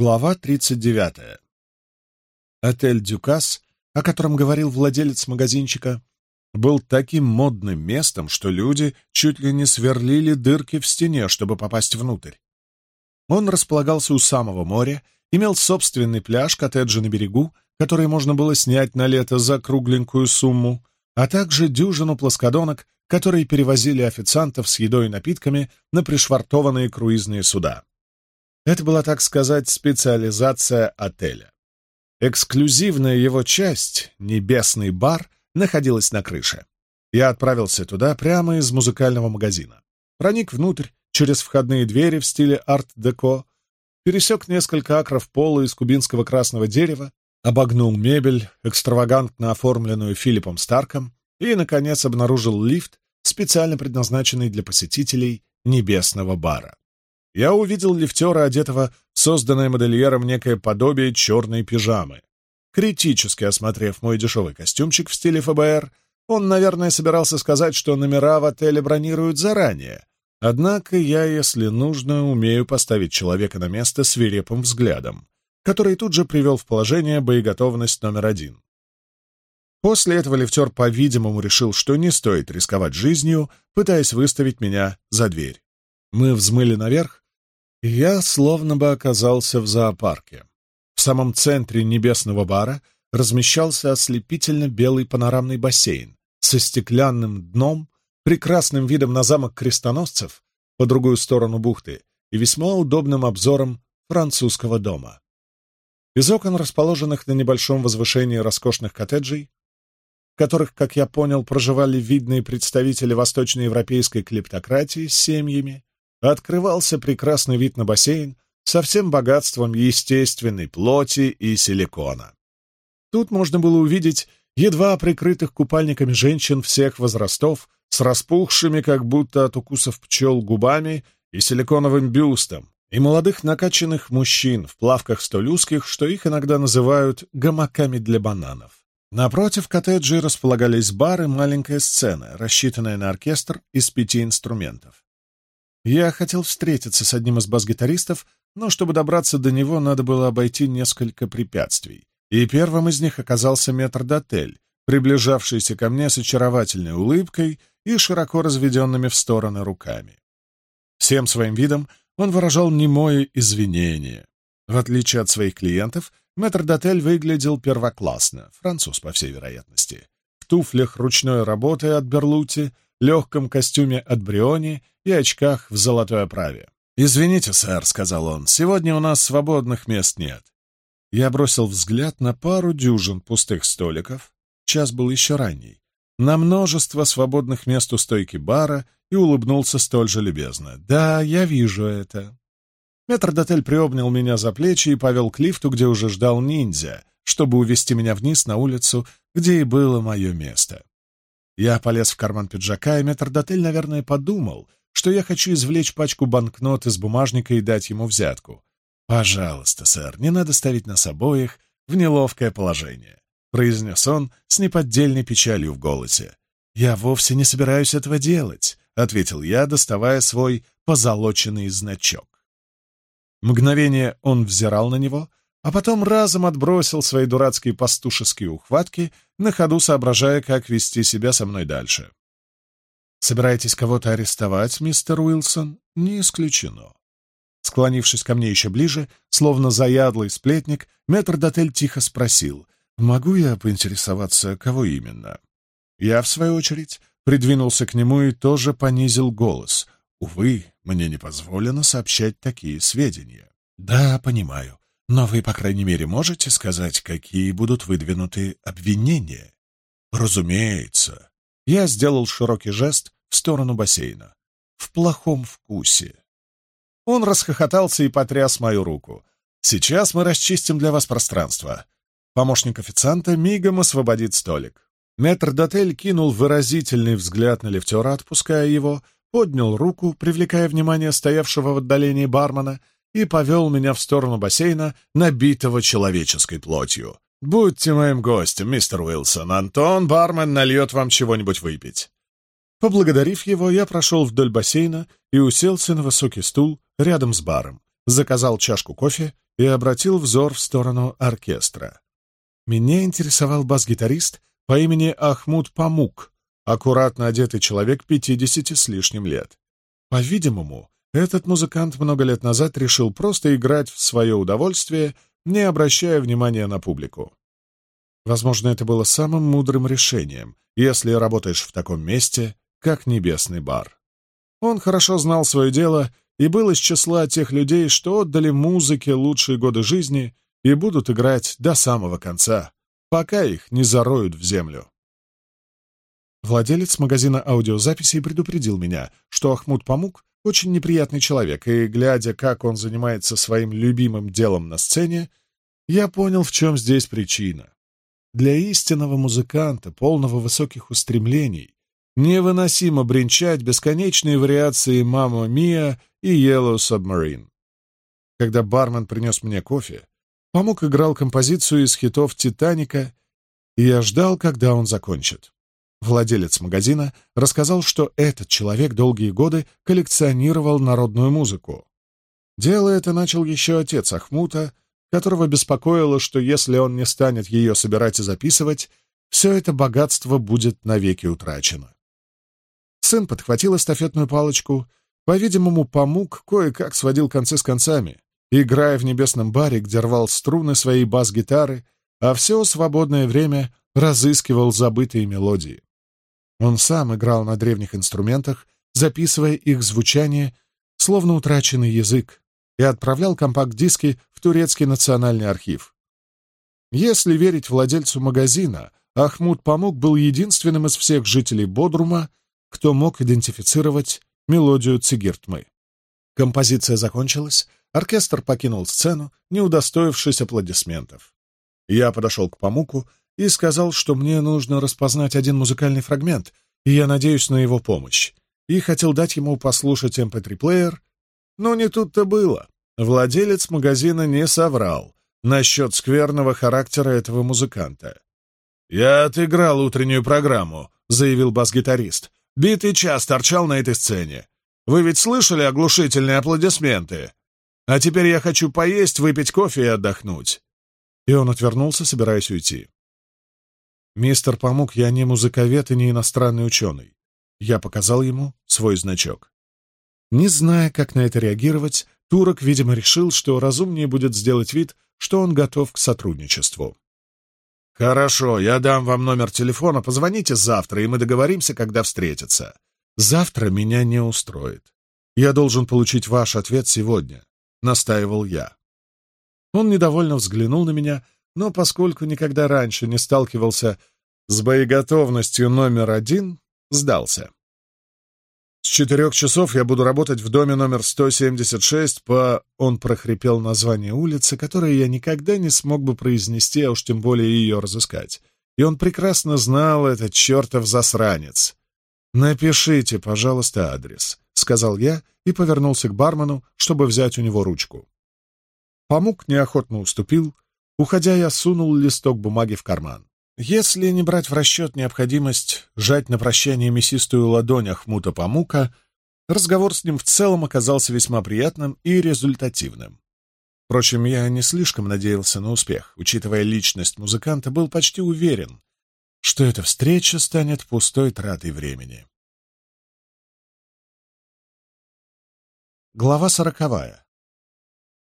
Глава 39. Отель «Дюкас», о котором говорил владелец магазинчика, был таким модным местом, что люди чуть ли не сверлили дырки в стене, чтобы попасть внутрь. Он располагался у самого моря, имел собственный пляж, коттеджи на берегу, который можно было снять на лето за кругленькую сумму, а также дюжину плоскодонок, которые перевозили официантов с едой и напитками на пришвартованные круизные суда. Это была, так сказать, специализация отеля. Эксклюзивная его часть, небесный бар, находилась на крыше. Я отправился туда прямо из музыкального магазина. Проник внутрь, через входные двери в стиле арт-деко, пересек несколько акров пола из кубинского красного дерева, обогнул мебель, экстравагантно оформленную Филиппом Старком, и, наконец, обнаружил лифт, специально предназначенный для посетителей небесного бара я увидел лифтера, одетого в созданное модельером некое подобие черной пижамы. Критически осмотрев мой дешевый костюмчик в стиле ФБР, он, наверное, собирался сказать, что номера в отеле бронируют заранее. Однако я, если нужно, умею поставить человека на место свирепым взглядом, который тут же привел в положение боеготовность номер один. После этого лифтер, по-видимому, решил, что не стоит рисковать жизнью, пытаясь выставить меня за дверь. Мы взмыли наверх, я словно бы оказался в зоопарке. В самом центре небесного бара размещался ослепительно белый панорамный бассейн со стеклянным дном, прекрасным видом на замок крестоносцев по другую сторону бухты и весьма удобным обзором французского дома. Из окон, расположенных на небольшом возвышении роскошных коттеджей, в которых, как я понял, проживали видные представители восточноевропейской клептократии с семьями, открывался прекрасный вид на бассейн со всем богатством естественной плоти и силикона. Тут можно было увидеть едва прикрытых купальниками женщин всех возрастов с распухшими, как будто от укусов пчел, губами и силиконовым бюстом, и молодых накачанных мужчин в плавках столь узких, что их иногда называют «гамаками для бананов». Напротив коттеджей располагались бары маленькая сцена, рассчитанная на оркестр из пяти инструментов. Я хотел встретиться с одним из бас-гитаристов, но чтобы добраться до него, надо было обойти несколько препятствий. И первым из них оказался Метр Дотель, приближавшийся ко мне с очаровательной улыбкой и широко разведенными в стороны руками. Всем своим видом он выражал немое извинение. В отличие от своих клиентов, Метр Дотель выглядел первоклассно, француз, по всей вероятности, в туфлях ручной работы от Берлути — легком костюме от Бриони и очках в золотой оправе. «Извините, сэр», — сказал он, — «сегодня у нас свободных мест нет». Я бросил взгляд на пару дюжин пустых столиков, час был еще ранний, на множество свободных мест у стойки бара и улыбнулся столь же любезно. «Да, я вижу это». Метрдотель приобнял меня за плечи и повел к лифту, где уже ждал ниндзя, чтобы увести меня вниз на улицу, где и было мое место. Я полез в карман пиджака, и метр метрдотель, наверное, подумал, что я хочу извлечь пачку банкнот из бумажника и дать ему взятку. «Пожалуйста, сэр, не надо ставить нас обоих в неловкое положение», — произнес он с неподдельной печалью в голосе. «Я вовсе не собираюсь этого делать», — ответил я, доставая свой позолоченный значок. Мгновение он взирал на него, а потом разом отбросил свои дурацкие пастушеские ухватки, на ходу соображая, как вести себя со мной дальше. «Собираетесь кого-то арестовать, мистер Уилсон? Не исключено». Склонившись ко мне еще ближе, словно заядлый сплетник, мэтр-дотель тихо спросил, «Могу я поинтересоваться, кого именно?» Я, в свою очередь, придвинулся к нему и тоже понизил голос. «Увы, мне не позволено сообщать такие сведения». «Да, понимаю. Но вы, по крайней мере, можете сказать, какие будут выдвинуты обвинения? Разумеется. Я сделал широкий жест в сторону бассейна. В плохом вкусе. Он расхохотался и потряс мою руку. Сейчас мы расчистим для вас пространство. Помощник официанта мигом освободит столик. Мэтр Дотель кинул выразительный взгляд на лифтера, отпуская его, поднял руку, привлекая внимание стоявшего в отдалении бармена — и повел меня в сторону бассейна, набитого человеческой плотью. «Будьте моим гостем, мистер Уилсон. Антон, бармен, нальет вам чего-нибудь выпить». Поблагодарив его, я прошел вдоль бассейна и уселся на высокий стул рядом с баром, заказал чашку кофе и обратил взор в сторону оркестра. Меня интересовал бас-гитарист по имени Ахмуд Памук, аккуратно одетый человек пятидесяти с лишним лет. По-видимому, этот музыкант много лет назад решил просто играть в свое удовольствие, не обращая внимания на публику. Возможно, это было самым мудрым решением, если работаешь в таком месте, как Небесный бар. Он хорошо знал свое дело и был из числа тех людей, что отдали музыке лучшие годы жизни и будут играть до самого конца, пока их не зароют в землю. Владелец магазина аудиозаписей предупредил меня, что Ахмуд Памук очень неприятный человек, и, глядя, как он занимается своим любимым делом на сцене, я понял, в чем здесь причина. Для истинного музыканта, полного высоких устремлений, невыносимо бренчать бесконечные вариации «Мама Мия» и «Yellow Submarine». Когда бармен принес мне кофе, помог играл композицию из хитов «Титаника», и я ждал, когда он закончит. Владелец магазина рассказал, что этот человек долгие годы коллекционировал народную музыку. Дело это начал еще отец Ахмута, которого беспокоило, что если он не станет ее собирать и записывать, все это богатство будет навеки утрачено. Сын подхватил эстафетную палочку, по-видимому, помог кое-как сводил концы с концами, играя в небесном баре, где рвал струны своей бас-гитары, а все свободное время разыскивал забытые мелодии. Он сам играл на древних инструментах, записывая их звучание, словно утраченный язык, и отправлял компакт-диски в Турецкий национальный архив. Если верить владельцу магазина, Ахмуд Памук был единственным из всех жителей Бодрума, кто мог идентифицировать мелодию цигиртмы. Композиция закончилась, оркестр покинул сцену, не удостоившись аплодисментов. Я подошел к Памуку и сказал, что мне нужно распознать один музыкальный фрагмент, и я надеюсь на его помощь. И хотел дать ему послушать MP3-плеер, но не тут-то было. Владелец магазина не соврал насчет скверного характера этого музыканта. «Я отыграл утреннюю программу», — заявил бас-гитарист. «Битый час торчал на этой сцене. Вы ведь слышали оглушительные аплодисменты? А теперь я хочу поесть, выпить кофе и отдохнуть». И он отвернулся, собираясь уйти. Мистер помог я не музыковед и не иностранный ученый. Я показал ему свой значок. Не зная, как на это реагировать, Турок, видимо, решил, что разумнее будет сделать вид, что он готов к сотрудничеству. «Хорошо, я дам вам номер телефона, позвоните завтра, и мы договоримся, когда встретиться. Завтра меня не устроит. Я должен получить ваш ответ сегодня», — настаивал я. Он недовольно взглянул на меня, но поскольку никогда раньше не сталкивался с боеготовностью номер один, сдался. С четырех часов я буду работать в доме номер 176 по... Он прохрипел название улицы, которое я никогда не смог бы произнести, а уж тем более ее разыскать. И он прекрасно знал этот чертов засранец. «Напишите, пожалуйста, адрес», — сказал я и повернулся к бармену, чтобы взять у него ручку. Памук неохотно уступил, Уходя, я сунул листок бумаги в карман. Если не брать в расчет необходимость жать на прощание мясистую ладонь Ахмута Памука, разговор с ним в целом оказался весьма приятным и результативным. Впрочем, я не слишком надеялся на успех. Учитывая личность музыканта, был почти уверен, что эта встреча станет пустой тратой времени. Глава сороковая.